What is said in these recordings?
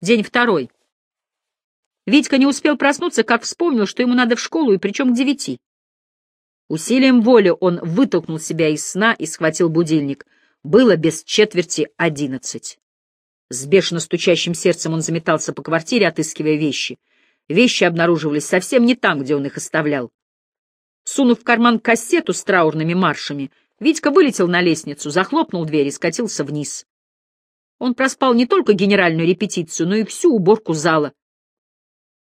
День второй. Витька не успел проснуться, как вспомнил, что ему надо в школу, и причем к девяти. Усилием воли он вытолкнул себя из сна и схватил будильник. Было без четверти одиннадцать. С бешено стучащим сердцем он заметался по квартире, отыскивая вещи. Вещи обнаруживались совсем не там, где он их оставлял. Сунув в карман кассету с траурными маршами, Витька вылетел на лестницу, захлопнул дверь и скатился вниз. Он проспал не только генеральную репетицию, но и всю уборку зала.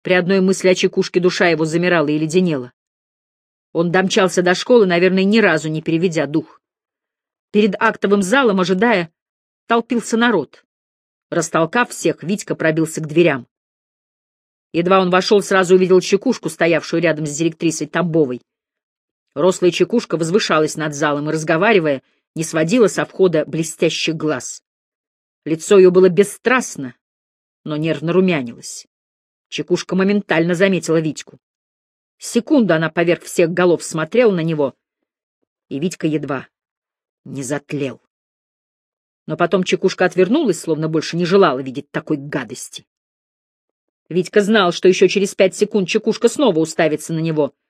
При одной мысли о чекушке душа его замирала и леденела. Он домчался до школы, наверное, ни разу не переведя дух. Перед актовым залом, ожидая, толпился народ. Растолкав всех, Витька пробился к дверям. Едва он вошел, сразу увидел чекушку, стоявшую рядом с директрисой Тамбовой. Рослая чекушка возвышалась над залом и, разговаривая, не сводила со входа блестящих глаз. Лицо ее было бесстрастно, но нервно румянилось. Чекушка моментально заметила Витьку. Секунду она поверх всех голов смотрела на него, и Витька едва не затлел. Но потом Чекушка отвернулась, словно больше не желала видеть такой гадости. Витька знал, что еще через пять секунд Чекушка снова уставится на него —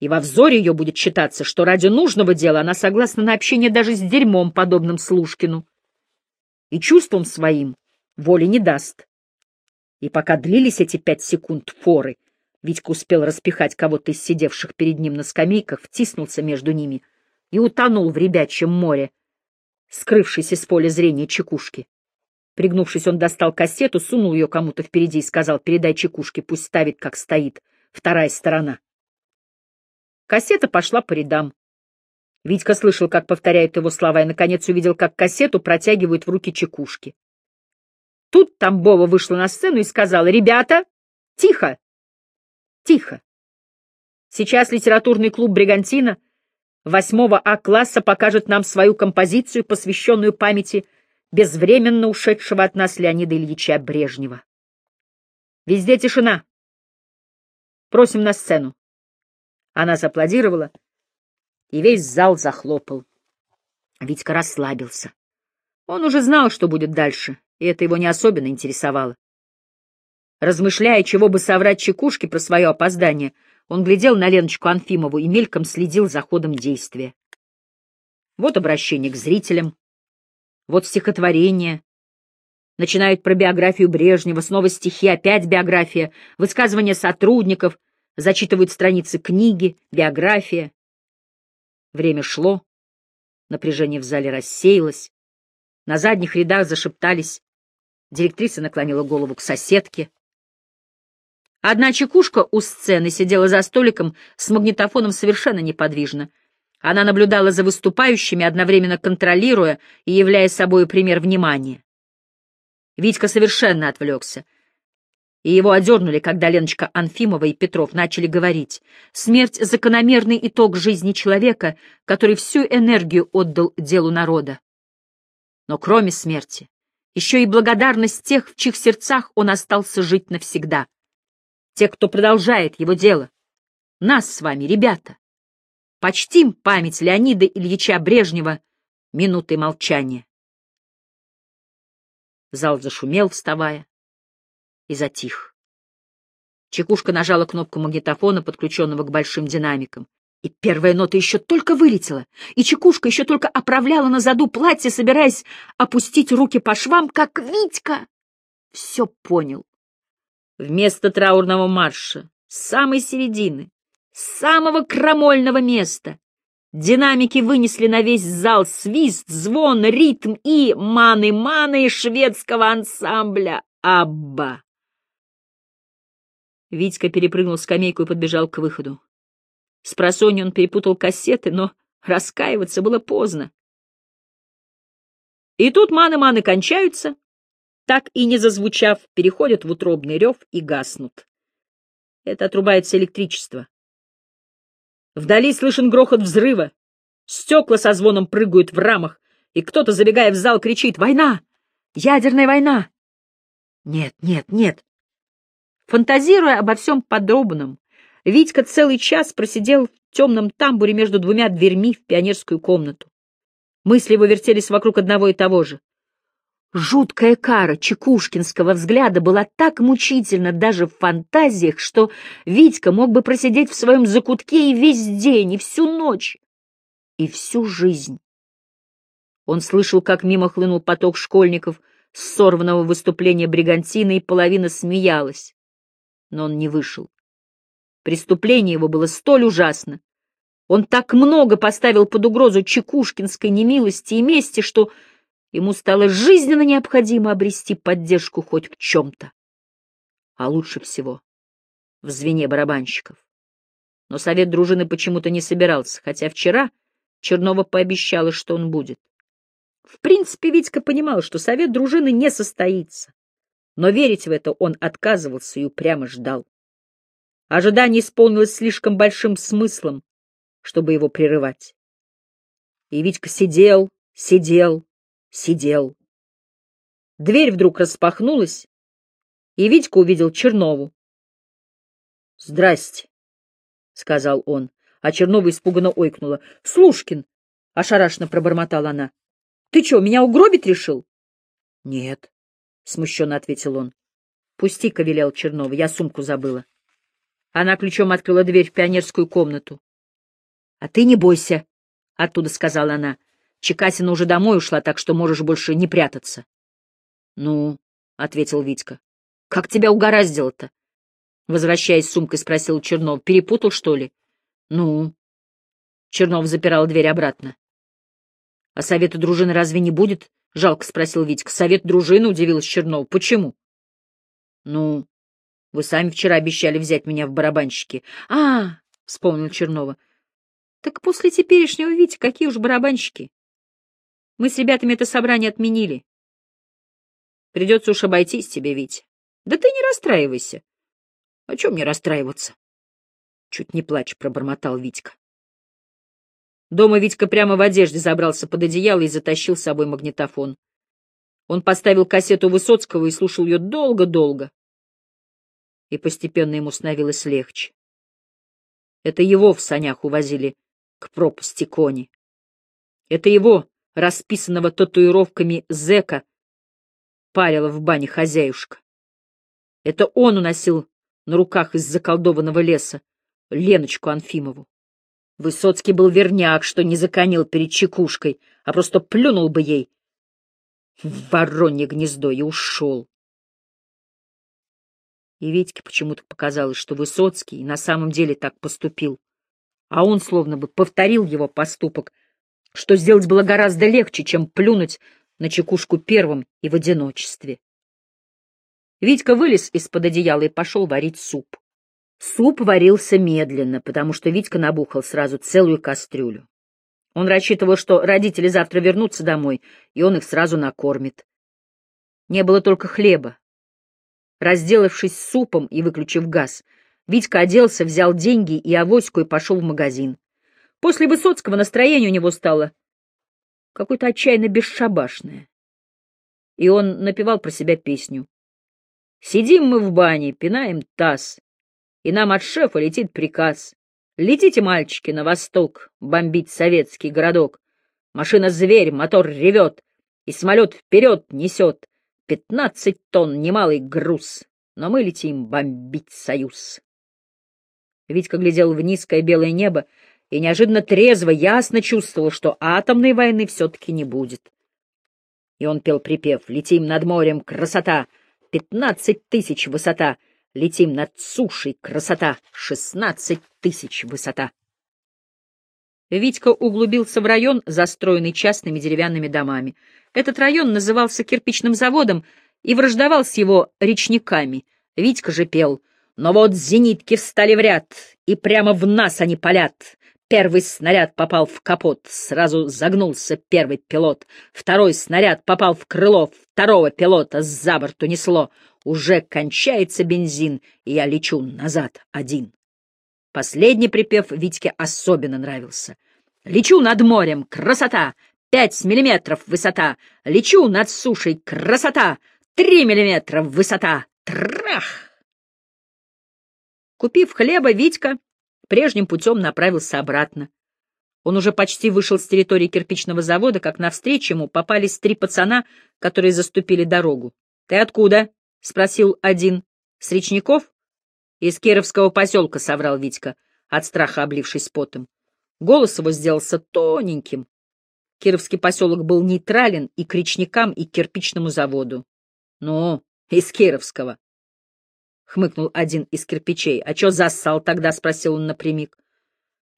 и во взоре ее будет считаться, что ради нужного дела она согласна на общение даже с дерьмом, подобным Слушкину. И чувством своим воли не даст. И пока длились эти пять секунд форы, Витька успел распихать кого-то из сидевших перед ним на скамейках, втиснулся между ними и утонул в ребячьем море, скрывшись из поля зрения чекушки. Пригнувшись, он достал кассету, сунул ее кому-то впереди и сказал, передай чекушке, пусть ставит, как стоит, вторая сторона. Кассета пошла по рядам. Витька слышал, как повторяют его слова, и, наконец, увидел, как кассету протягивают в руки чекушки. Тут Тамбова вышла на сцену и сказала, «Ребята, тихо! Тихо! Сейчас литературный клуб «Бригантина» восьмого А-класса покажет нам свою композицию, посвященную памяти безвременно ушедшего от нас Леонида Ильича Брежнева. Везде тишина. Просим на сцену. Она зааплодировала, и весь зал захлопал. Витька расслабился. Он уже знал, что будет дальше, и это его не особенно интересовало. Размышляя, чего бы соврать Чекушке про свое опоздание, он глядел на Леночку Анфимову и мельком следил за ходом действия. Вот обращение к зрителям, вот стихотворение. Начинают про биографию Брежнева, снова стихи, опять биография, высказывания сотрудников, зачитывают страницы книги, биография. Время шло, напряжение в зале рассеялось, на задних рядах зашептались, директриса наклонила голову к соседке. Одна чекушка у сцены сидела за столиком с магнитофоном совершенно неподвижно. Она наблюдала за выступающими, одновременно контролируя и являя собой пример внимания. Витька совершенно отвлекся и его одернули, когда Леночка Анфимова и Петров начали говорить. Смерть — закономерный итог жизни человека, который всю энергию отдал делу народа. Но кроме смерти, еще и благодарность тех, в чьих сердцах он остался жить навсегда. Тех, кто продолжает его дело. Нас с вами, ребята. Почтим память Леонида Ильича Брежнева минутой молчания. Зал зашумел, вставая и затих. Чекушка нажала кнопку магнитофона, подключенного к большим динамикам. И первая нота еще только вылетела, и Чекушка еще только оправляла на заду платье, собираясь опустить руки по швам, как Витька. Все понял. Вместо траурного марша, с самой середины, с самого крамольного места, динамики вынесли на весь зал свист, звон, ритм и маны-маны шведского ансамбля «Абба». Витька перепрыгнул скамейку и подбежал к выходу. С просонья он перепутал кассеты, но раскаиваться было поздно. И тут маны-маны кончаются, так и не зазвучав, переходят в утробный рев и гаснут. Это отрубается электричество. Вдали слышен грохот взрыва. Стекла со звоном прыгают в рамах, и кто-то, забегая в зал, кричит «Война! Ядерная война!» Нет, нет, нет. Фантазируя обо всем подробном, Витька целый час просидел в темном тамбуре между двумя дверьми в пионерскую комнату. Мысли его вертелись вокруг одного и того же. Жуткая кара чекушкинского взгляда была так мучительна даже в фантазиях, что Витька мог бы просидеть в своем закутке и весь день, и всю ночь, и всю жизнь. Он слышал, как мимо хлынул поток школьников с сорванного выступления бригантины, и половина смеялась. Но он не вышел. Преступление его было столь ужасно. Он так много поставил под угрозу чекушкинской немилости и мести, что Ему стало жизненно необходимо обрести поддержку хоть в чем-то. А лучше всего в звене барабанщиков. Но совет дружины почему-то не собирался, хотя вчера Чернова пообещала, что он будет. В принципе, Витька понимал, что совет дружины не состоится. Но верить в это он отказывался и упрямо ждал. Ожидание исполнилось слишком большим смыслом, чтобы его прерывать. И Витька сидел, сидел, сидел. Дверь вдруг распахнулась, и Витька увидел Чернову. — Здрасте, — сказал он, а Чернова испуганно ойкнула. — Слушкин! — ошарашенно пробормотала она. — Ты что, меня угробить решил? — Нет, — смущенно ответил он. — Пусти-ка, — велел Чернова, — я сумку забыла. Она ключом открыла дверь в пионерскую комнату. — А ты не бойся, — оттуда сказала она. Чекасина уже домой ушла, так что можешь больше не прятаться. — Ну, — ответил Витька. — Как тебя угораздило-то? Возвращаясь с сумкой, спросил Чернов. — Перепутал, что ли? — Ну. Чернов запирал дверь обратно. — А совета дружины разве не будет? — жалко спросил Витька. — Совет дружины, — удивилась Чернов. — Почему? — Ну, вы сами вчера обещали взять меня в барабанщики. — А, — вспомнил Чернова. — Так после теперешнего, Витя, какие уж барабанщики? Мы с ребятами это собрание отменили. Придется уж обойтись тебе, Витя. Да ты не расстраивайся. О чем мне расстраиваться? Чуть не плачь, пробормотал Витька. Дома Витька прямо в одежде забрался под одеяло и затащил с собой магнитофон. Он поставил кассету Высоцкого и слушал ее долго-долго. И постепенно ему становилось легче. Это его в санях увозили к пропасти кони. Это его расписанного татуировками зэка, парила в бане хозяюшка. Это он уносил на руках из заколдованного леса Леночку Анфимову. Высоцкий был верняк, что не законил перед чекушкой, а просто плюнул бы ей в воронье гнездо и ушел. И Витьке почему-то показалось, что Высоцкий на самом деле так поступил, а он словно бы повторил его поступок — что сделать было гораздо легче, чем плюнуть на чекушку первым и в одиночестве. Витька вылез из-под одеяла и пошел варить суп. Суп варился медленно, потому что Витька набухал сразу целую кастрюлю. Он рассчитывал, что родители завтра вернутся домой, и он их сразу накормит. Не было только хлеба. Разделавшись супом и выключив газ, Витька оделся, взял деньги и авоську и пошел в магазин. После Высоцкого настроение у него стало какое-то отчаянно бесшабашное. И он напевал про себя песню. «Сидим мы в бане, пинаем таз, и нам от шефа летит приказ. Летите, мальчики, на восток, бомбить советский городок. Машина-зверь, мотор ревет, и самолет вперед несет. Пятнадцать тонн, немалый груз, но мы летим бомбить союз». Витька глядел в низкое белое небо, и неожиданно трезво, ясно чувствовал, что атомной войны все-таки не будет. И он пел припев «Летим над морем, красота! Пятнадцать тысяч высота! Летим над сушей, красота! Шестнадцать тысяч высота!» Витька углубился в район, застроенный частными деревянными домами. Этот район назывался кирпичным заводом и враждовал с его речниками. Витька же пел «Но вот зенитки встали в ряд, и прямо в нас они палят. Первый снаряд попал в капот, сразу загнулся первый пилот. Второй снаряд попал в крыло, второго пилота за борт унесло. Уже кончается бензин, и я лечу назад один. Последний припев Витьке особенно нравился. Лечу над морем, красота! Пять миллиметров высота! Лечу над сушей, красота! Три миллиметра высота! Трах! Купив хлеба, Витька прежним путем направился обратно. Он уже почти вышел с территории кирпичного завода, как навстречу ему попались три пацана, которые заступили дорогу. — Ты откуда? — спросил один. — С речников? — Из Кировского поселка, — соврал Витька, от страха облившись потом. Голос его сделался тоненьким. Кировский поселок был нейтрален и к речникам, и к кирпичному заводу. — Ну, из Кировского. — хмыкнул один из кирпичей. — А чё зассал тогда? — спросил он напрямик.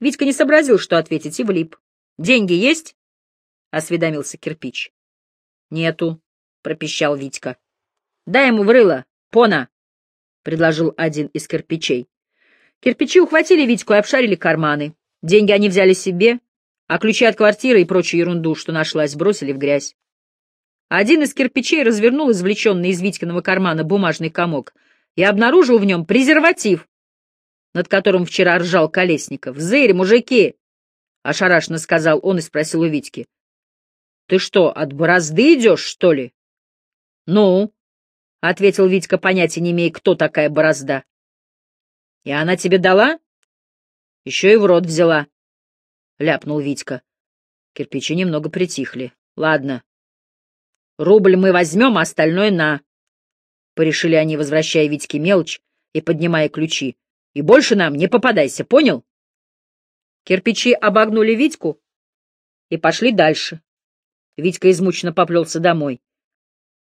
Витька не сообразил, что ответить, и влип. — Деньги есть? — осведомился кирпич. — Нету, — пропищал Витька. — Дай ему в пона, — предложил один из кирпичей. Кирпичи ухватили Витьку и обшарили карманы. Деньги они взяли себе, а ключи от квартиры и прочую ерунду, что нашлась, бросили в грязь. Один из кирпичей развернул извлеченный из Витькиного кармана бумажный комок и обнаружил в нем презерватив, над которым вчера ржал Колесников. «Зырь, мужики!» — ошарашенно сказал он и спросил у Витьки. «Ты что, от борозды идешь, что ли?» «Ну?» — ответил Витька, понятия не имея, кто такая борозда. «И она тебе дала?» «Еще и в рот взяла», — ляпнул Витька. Кирпичи немного притихли. «Ладно. Рубль мы возьмем, а остальное на...» Порешили они, возвращая Витьке мелочь и поднимая ключи. И больше нам не попадайся, понял? Кирпичи обогнули Витьку и пошли дальше. Витька измученно поплелся домой.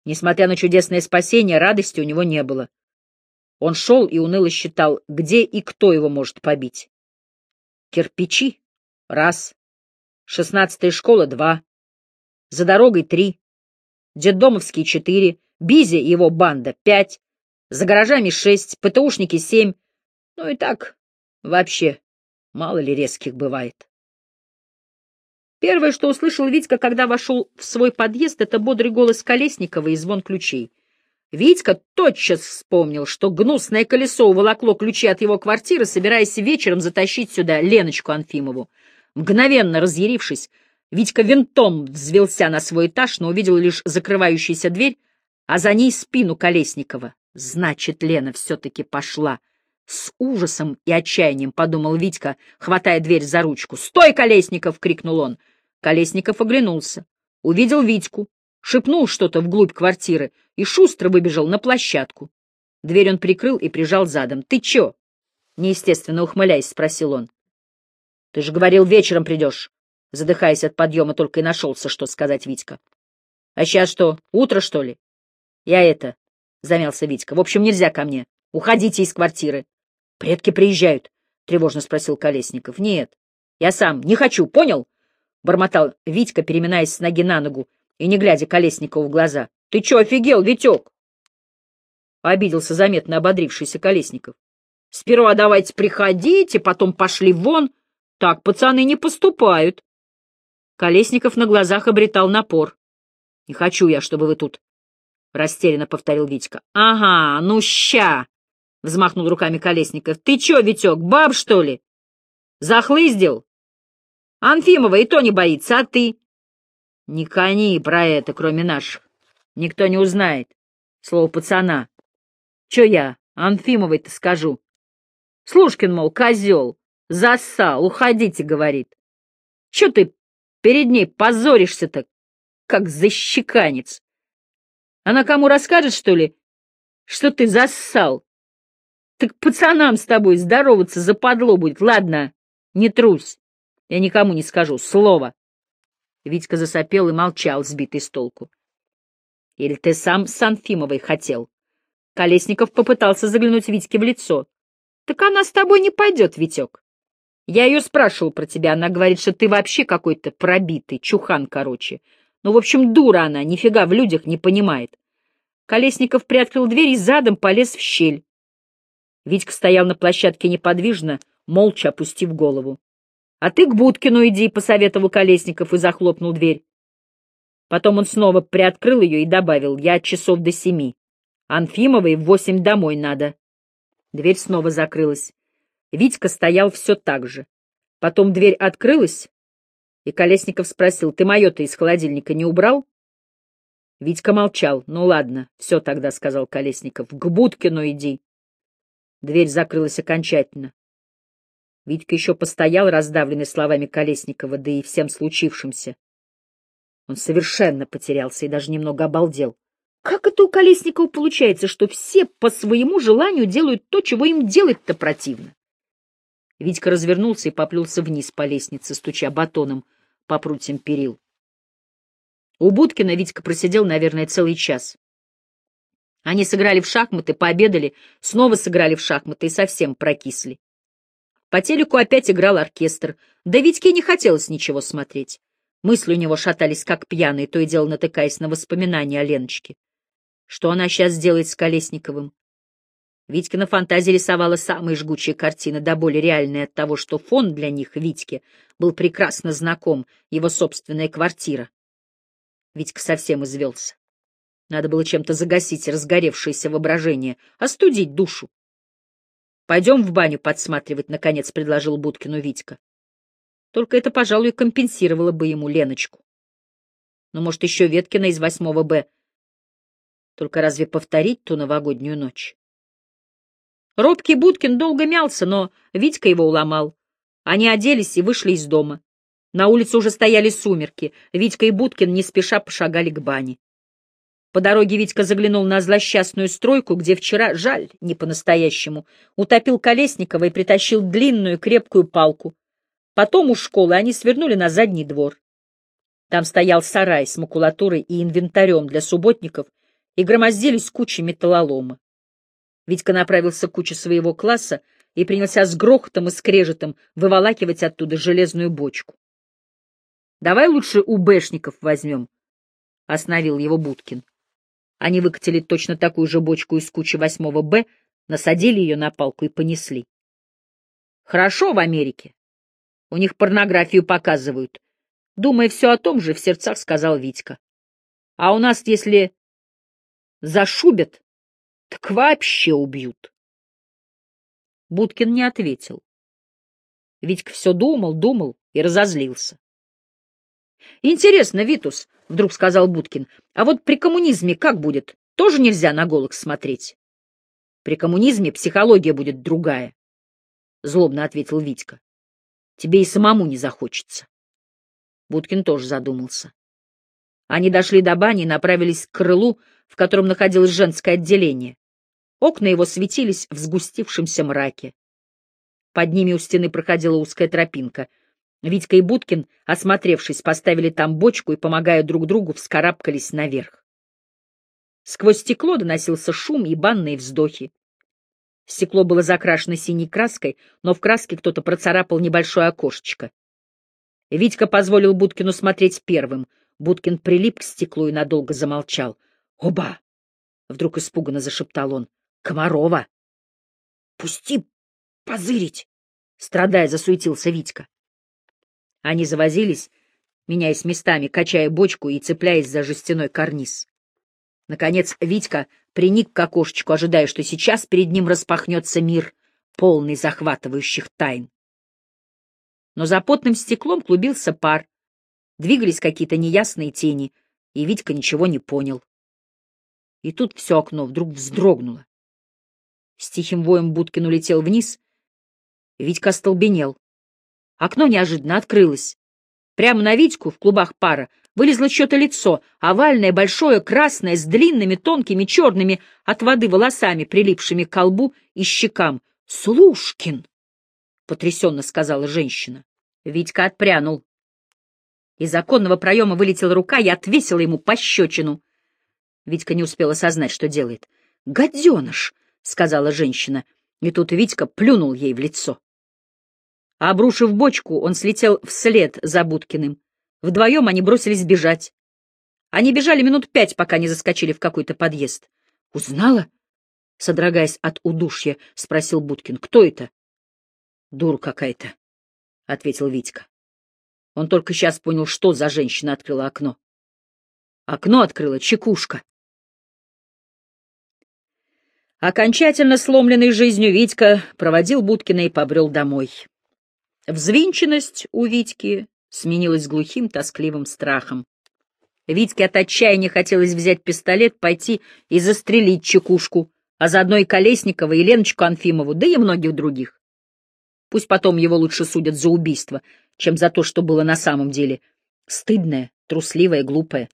Несмотря на чудесное спасение, радости у него не было. Он шел и уныло считал, где и кто его может побить. Кирпичи — раз. Шестнадцатая школа — два. За дорогой — три. Детдомовские — четыре. Бизи и его банда — пять. За гаражами — шесть. ПТУшники — семь. Ну и так, вообще, мало ли резких бывает. Первое, что услышал Витька, когда вошел в свой подъезд, это бодрый голос Колесникова и звон ключей. Витька тотчас вспомнил, что гнусное колесо уволокло ключи от его квартиры, собираясь вечером затащить сюда Леночку Анфимову. Мгновенно разъярившись, Витька винтом взвелся на свой этаж, но увидел лишь закрывающуюся дверь, а за ней спину Колесникова. Значит, Лена все-таки пошла. С ужасом и отчаянием подумал Витька, хватая дверь за ручку. «Стой, Колесников!» — крикнул он. Колесников оглянулся, увидел Витьку, шепнул что-то вглубь квартиры и шустро выбежал на площадку. Дверь он прикрыл и прижал задом. «Ты чё?» — неестественно ухмыляясь, спросил он. «Ты же говорил, вечером придешь!» Задыхаясь от подъема, только и нашелся, что сказать Витька. «А сейчас что, утро, что ли?» «Я это...» — замялся Витька. «В общем, нельзя ко мне. Уходите из квартиры». — Предки приезжают? — тревожно спросил Колесников. — Нет. Я сам не хочу, понял? — бормотал Витька, переминаясь с ноги на ногу и не глядя Колесникову в глаза. — Ты че, офигел, Витек? Обиделся заметно ободрившийся Колесников. — Сперва давайте приходите, потом пошли вон. Так пацаны не поступают. Колесников на глазах обретал напор. — Не хочу я, чтобы вы тут... — растерянно повторил Витька. — Ага, ну ща! — взмахнул руками Колесников. — Ты чё, Витек, баб, что ли? Захлыздил? Анфимова и то не боится, а ты? — Не кони про это, кроме наших. Никто не узнает. Слово пацана. Чё я Анфимовой-то скажу? Слушкин, мол, козел, зассал, уходите, говорит. Чё ты перед ней позоришься-то, как защеканец? Она кому расскажет, что ли, что ты зассал? Так пацанам с тобой здороваться западло будет. Ладно, не трусь. Я никому не скажу. Слово. Витька засопел и молчал, сбитый с толку. Или ты сам с Анфимовой хотел? Колесников попытался заглянуть Витьке в лицо. Так она с тобой не пойдет, Витек. Я ее спрашивал про тебя. Она говорит, что ты вообще какой-то пробитый, чухан, короче. Ну, в общем, дура она, нифига в людях не понимает. Колесников приоткрыл дверь и задом полез в щель. Витька стоял на площадке неподвижно, молча опустив голову. — А ты к Будкину иди, — посоветовал Колесников и захлопнул дверь. Потом он снова приоткрыл ее и добавил, — я часов до семи. Анфимовой в восемь домой надо. Дверь снова закрылась. Витька стоял все так же. Потом дверь открылась, и Колесников спросил, — ты мое-то из холодильника не убрал? Витька молчал. — Ну ладно, все тогда, — сказал Колесников. — К Будкину иди. Дверь закрылась окончательно. Витька еще постоял, раздавленный словами Колесникова, да и всем случившимся. Он совершенно потерялся и даже немного обалдел. Как это у Колесникова получается, что все по своему желанию делают то, чего им делать-то противно? Витька развернулся и поплелся вниз по лестнице, стуча батоном по прутьям перил. У Будкина Витька просидел, наверное, целый час. Они сыграли в шахматы, пообедали, снова сыграли в шахматы и совсем прокисли. По телеку опять играл оркестр, да Витьке не хотелось ничего смотреть. Мысли у него шатались, как пьяные, то и дело натыкаясь на воспоминания о Леночке. Что она сейчас сделает с Колесниковым? Витькина фантазия рисовала самые жгучие картины, да более реальные от того, что фон для них, Витьке, был прекрасно знаком, его собственная квартира. Витька совсем извелся. Надо было чем-то загасить разгоревшееся воображение, остудить душу. — Пойдем в баню подсматривать, — наконец предложил Будкину Витька. Только это, пожалуй, компенсировало бы ему Леночку. Но, может, еще Веткина из восьмого Б. Только разве повторить ту новогоднюю ночь? Робкий Будкин долго мялся, но Витька его уломал. Они оделись и вышли из дома. На улице уже стояли сумерки. Витька и Будкин не спеша пошагали к бане. По дороге Витька заглянул на злосчастную стройку, где вчера, жаль, не по-настоящему, утопил Колесникова и притащил длинную крепкую палку. Потом у школы они свернули на задний двор. Там стоял сарай с макулатурой и инвентарем для субботников, и громоздились кучи металлолома. Витька направился к куче своего класса и принялся с грохотом и скрежетом выволакивать оттуда железную бочку. Давай лучше у бэшников возьмем, — остановил его Будкин. Они выкатили точно такую же бочку из кучи восьмого Б, насадили ее на палку и понесли. Хорошо в Америке. У них порнографию показывают. Думая все о том же, в сердцах сказал Витька. А у нас, если зашубят, так вообще убьют. Будкин не ответил. Витька все думал, думал и разозлился. Интересно, Витус, — вдруг сказал Будкин, — а вот при коммунизме как будет? Тоже нельзя на голых смотреть? При коммунизме психология будет другая, — злобно ответил Витька. Тебе и самому не захочется. Будкин тоже задумался. Они дошли до бани и направились к крылу, в котором находилось женское отделение. Окна его светились в сгустившемся мраке. Под ними у стены проходила узкая тропинка — Витька и Будкин, осмотревшись, поставили там бочку и, помогая друг другу, вскарабкались наверх. Сквозь стекло доносился шум и банные вздохи. Стекло было закрашено синей краской, но в краске кто-то процарапал небольшое окошечко. Витька позволил Будкину смотреть первым. Будкин прилип к стеклу и надолго замолчал. «Оба!» — вдруг испуганно зашептал он. «Комарова!» «Пусти позырить!» — страдая, засуетился Витька. Они завозились, меняясь местами, качая бочку и цепляясь за жестяной карниз. Наконец Витька приник к окошечку, ожидая, что сейчас перед ним распахнется мир, полный захватывающих тайн. Но за потным стеклом клубился пар, двигались какие-то неясные тени, и Витька ничего не понял. И тут все окно вдруг вздрогнуло. С тихим воем Будкин улетел вниз, Витька остолбенел. Окно неожиданно открылось. Прямо на Витьку в клубах пара вылезло чье-то лицо, овальное, большое, красное, с длинными, тонкими, черными от воды волосами, прилипшими к колбу и щекам. «Слушкин!» — потрясенно сказала женщина. Витька отпрянул. Из законного проема вылетела рука и отвесила ему пощечину. Витька не успел осознать, что делает. «Гаденыш!» — сказала женщина, и тут Витька плюнул ей в лицо. Обрушив бочку, он слетел вслед за Будкиным. Вдвоем они бросились бежать. Они бежали минут пять, пока не заскочили в какой-то подъезд. — Узнала? — содрогаясь от удушья, спросил Будкин. — Кто это? — Дур какая-то, — ответил Витька. Он только сейчас понял, что за женщина открыла окно. Окно открыла чекушка. Окончательно сломленный жизнью Витька проводил Будкина и побрел домой. Взвинченность у Витьки сменилась глухим, тоскливым страхом. Витьке от отчаяния хотелось взять пистолет, пойти и застрелить чекушку, а заодно и Колесникова, и Леночку Анфимову, да и многих других. Пусть потом его лучше судят за убийство, чем за то, что было на самом деле. Стыдное, трусливое, глупое.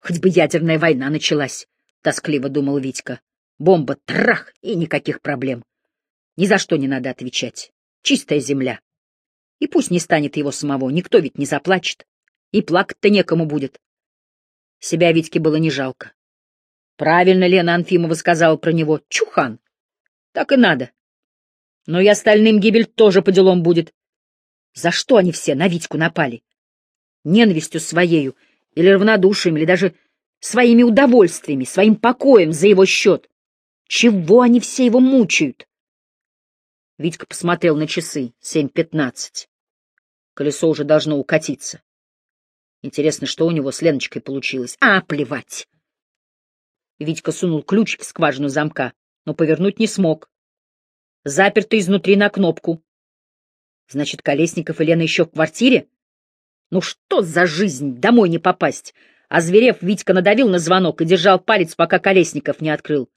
Хоть бы ядерная война началась, — тоскливо думал Витька. Бомба, трах, и никаких проблем. Ни за что не надо отвечать. Чистая земля. И пусть не станет его самого, никто ведь не заплачет. И плакать-то некому будет. Себя Витьке было не жалко. Правильно Лена Анфимова сказала про него. Чухан. Так и надо. Но и остальным гибель тоже по делам будет. За что они все на Витьку напали? Ненавистью своею, или равнодушием, или даже своими удовольствиями, своим покоем за его счет. Чего они все его мучают? Витька посмотрел на часы. Семь пятнадцать. Колесо уже должно укатиться. Интересно, что у него с Леночкой получилось. А, плевать. Витька сунул ключ в скважину замка, но повернуть не смог. Заперто изнутри на кнопку. Значит, Колесников и Лена еще в квартире? Ну что за жизнь, домой не попасть? А зверев, Витька надавил на звонок и держал палец, пока Колесников не открыл.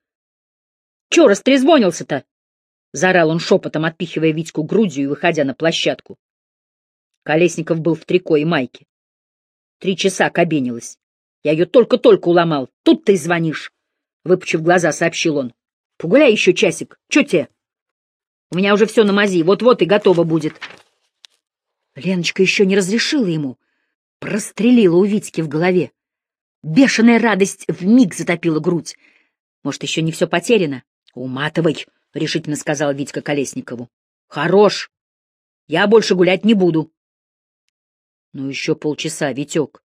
— Че растрезвонился-то? — заорал он шепотом, отпихивая Витьку грудью и выходя на площадку. Колесников был в трико и майке. Три часа кабенилась. Я ее только-только уломал. Тут ты звонишь. Выпучив глаза, сообщил он. Погуляй еще часик. Че тебе? У меня уже все на мази. Вот-вот и готово будет. Леночка еще не разрешила ему. Прострелила у Витьки в голове. Бешеная радость вмиг затопила грудь. Может, еще не все потеряно? Уматывай, — решительно сказал Витька Колесникову. Хорош. Я больше гулять не буду. Ну, еще полчаса, Витек.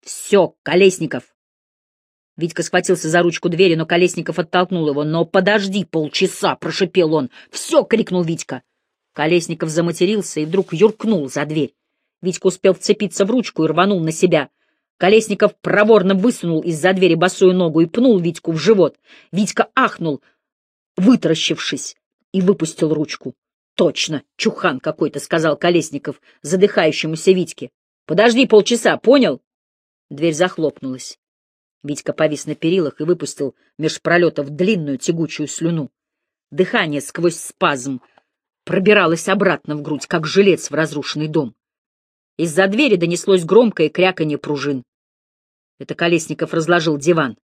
Все, Колесников. Витька схватился за ручку двери, но Колесников оттолкнул его. «Но подожди полчаса!» — прошипел он. «Все!» — крикнул Витька. Колесников заматерился и вдруг юркнул за дверь. Витька успел вцепиться в ручку и рванул на себя. Колесников проворно высунул из-за двери босую ногу и пнул Витьку в живот. Витька ахнул, вытаращившись, и выпустил ручку. «Точно, чухан какой-то», — сказал Колесников задыхающемуся Витьке. «Подожди полчаса, понял?» Дверь захлопнулась. Витька повис на перилах и выпустил меж пролетов длинную тягучую слюну. Дыхание сквозь спазм пробиралось обратно в грудь, как жилец в разрушенный дом. Из-за двери донеслось громкое кряканье пружин. Это Колесников разложил диван.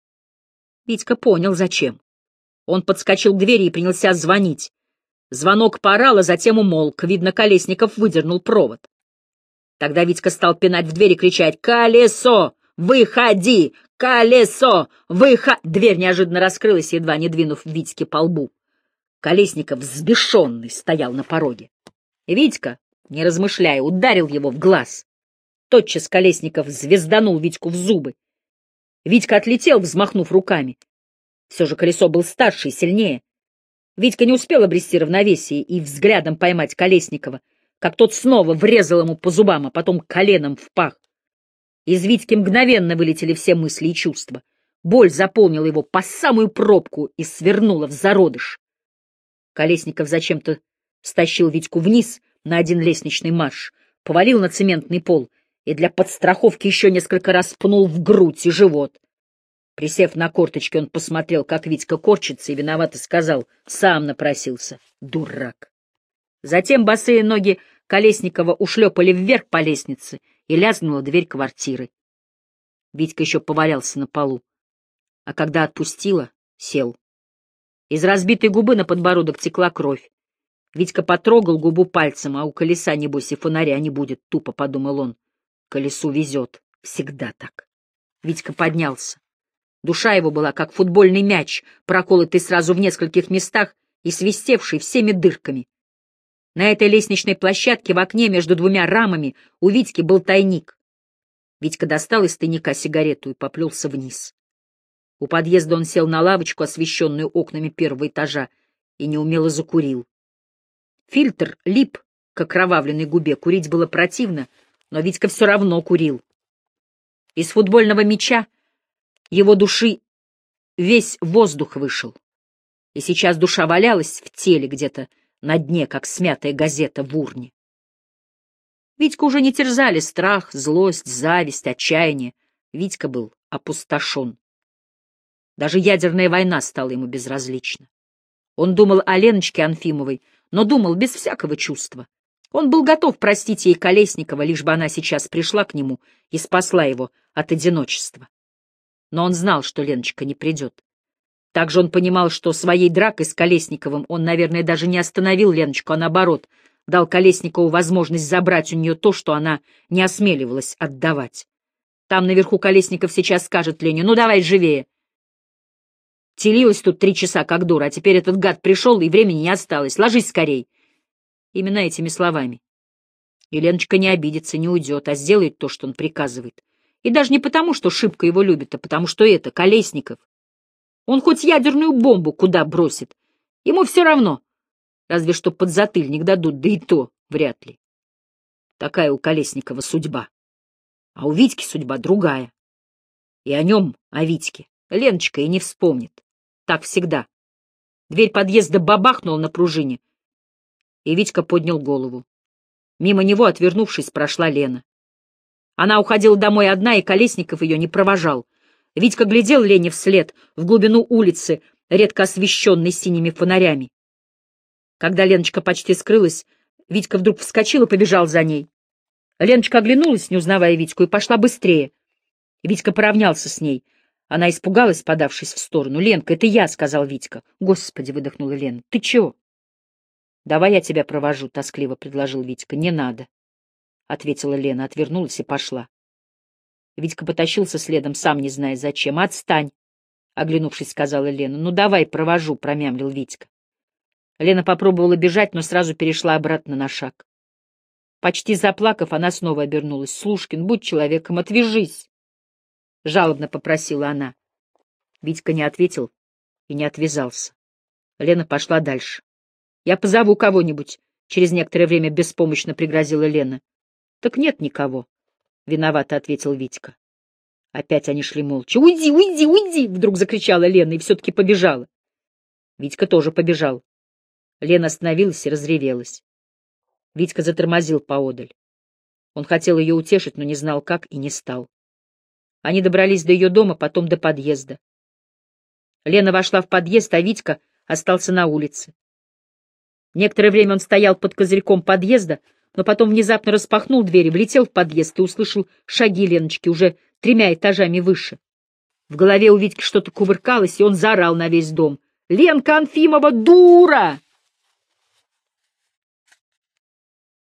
Витька понял, зачем. Он подскочил к двери и принялся звонить. Звонок порал, а затем умолк. Видно, Колесников выдернул провод. Тогда Витька стал пинать в дверь и кричать «Колесо! Выходи! Колесо! Выход!» Дверь неожиданно раскрылась, едва не двинув Витьке по лбу. Колесников, взбешенный, стоял на пороге. Витька, не размышляя, ударил его в глаз. Тотчас Колесников звезданул Витьку в зубы. Витька отлетел, взмахнув руками. Все же колесо был старше и сильнее. Витька не успел обрести равновесие и взглядом поймать Колесникова, как тот снова врезал ему по зубам, а потом коленом в пах. Из Витьки мгновенно вылетели все мысли и чувства. Боль заполнила его по самую пробку и свернула в зародыш. Колесников зачем-то стащил Витьку вниз на один лестничный марш, повалил на цементный пол и для подстраховки еще несколько раз пнул в грудь и живот. Присев на корточки, он посмотрел, как Витька корчится, и виновато сказал, сам напросился, дурак. Затем босые ноги Колесникова ушлепали вверх по лестнице, и лязгнула дверь квартиры. Витька еще повалялся на полу, а когда отпустила, сел. Из разбитой губы на подбородок текла кровь. Витька потрогал губу пальцем, а у колеса, небось, и фонаря не будет, тупо подумал он. Колесу везет, всегда так. Витька поднялся. Душа его была как футбольный мяч, проколотый сразу в нескольких местах и свистевший всеми дырками. На этой лестничной площадке в окне между двумя рамами у Витьки был тайник. Витька достал из тайника сигарету и поплелся вниз. У подъезда он сел на лавочку, освещенную окнами первого этажа, и неумело закурил. Фильтр лип к окровавленной губе, курить было противно, но Витька все равно курил. Из футбольного мяча его души весь воздух вышел. И сейчас душа валялась в теле где-то на дне, как смятая газета в урне. Витька уже не терзали страх, злость, зависть, отчаяние. Витька был опустошен. Даже ядерная война стала ему безразлична. Он думал о Леночке Анфимовой, но думал без всякого чувства. Он был готов простить ей Колесникова, лишь бы она сейчас пришла к нему и спасла его от одиночества. Но он знал, что Леночка не придет. Также он понимал, что своей дракой с Колесниковым он, наверное, даже не остановил Леночку, а наоборот, дал Колесникову возможность забрать у нее то, что она не осмеливалась отдавать. Там наверху Колесников сейчас скажет Лене, ну давай живее. Телилась тут три часа, как дура, а теперь этот гад пришел, и времени не осталось. Ложись скорей. Именно этими словами. И Леночка не обидится, не уйдет, а сделает то, что он приказывает. И даже не потому, что шибко его любит, а потому что это, Колесников. Он хоть ядерную бомбу куда бросит. Ему все равно. Разве что подзатыльник дадут, да и то вряд ли. Такая у Колесникова судьба. А у Витьки судьба другая. И о нем, о Витьке, Леночка и не вспомнит. Так всегда. Дверь подъезда бабахнула на пружине, и Витька поднял голову. Мимо него, отвернувшись, прошла Лена. Она уходила домой одна, и Колесников ее не провожал. Витька глядел Лене вслед, в глубину улицы, редко освещенной синими фонарями. Когда Леночка почти скрылась, Витька вдруг вскочил и побежал за ней. Леночка оглянулась, не узнавая Витьку, и пошла быстрее. Витька поравнялся с ней. Она испугалась, подавшись в сторону. — Ленка, это я, — сказал Витька. — Господи, — выдохнула Лена. — Ты чего? — Давай я тебя провожу, — тоскливо предложил Витька. — Не надо, — ответила Лена, отвернулась и пошла. Витька потащился следом, сам не зная зачем. — Отстань, — оглянувшись, сказала Лена. — Ну, давай, провожу, — промямлил Витька. Лена попробовала бежать, но сразу перешла обратно на шаг. Почти заплакав, она снова обернулась. — Слушкин, будь человеком, отвяжись! — жалобно попросила она. Витька не ответил и не отвязался. Лена пошла дальше. — Я позову кого-нибудь, — через некоторое время беспомощно пригрозила Лена. — Так нет никого, — виновато ответил Витька. Опять они шли молча. «Уйди, уйди, уйди!» — вдруг закричала Лена и все-таки побежала. Витька тоже побежал. Лена остановилась и разревелась. Витька затормозил поодаль. Он хотел ее утешить, но не знал, как, и не стал. Они добрались до ее дома, потом до подъезда. Лена вошла в подъезд, а Витька остался на улице. Некоторое время он стоял под козырьком подъезда, но потом внезапно распахнул дверь, влетел в подъезд и услышал шаги Леночки уже тремя этажами выше. В голове у Витьки что-то кувыркалось, и он заорал на весь дом. «Ленка Анфимова, дура!»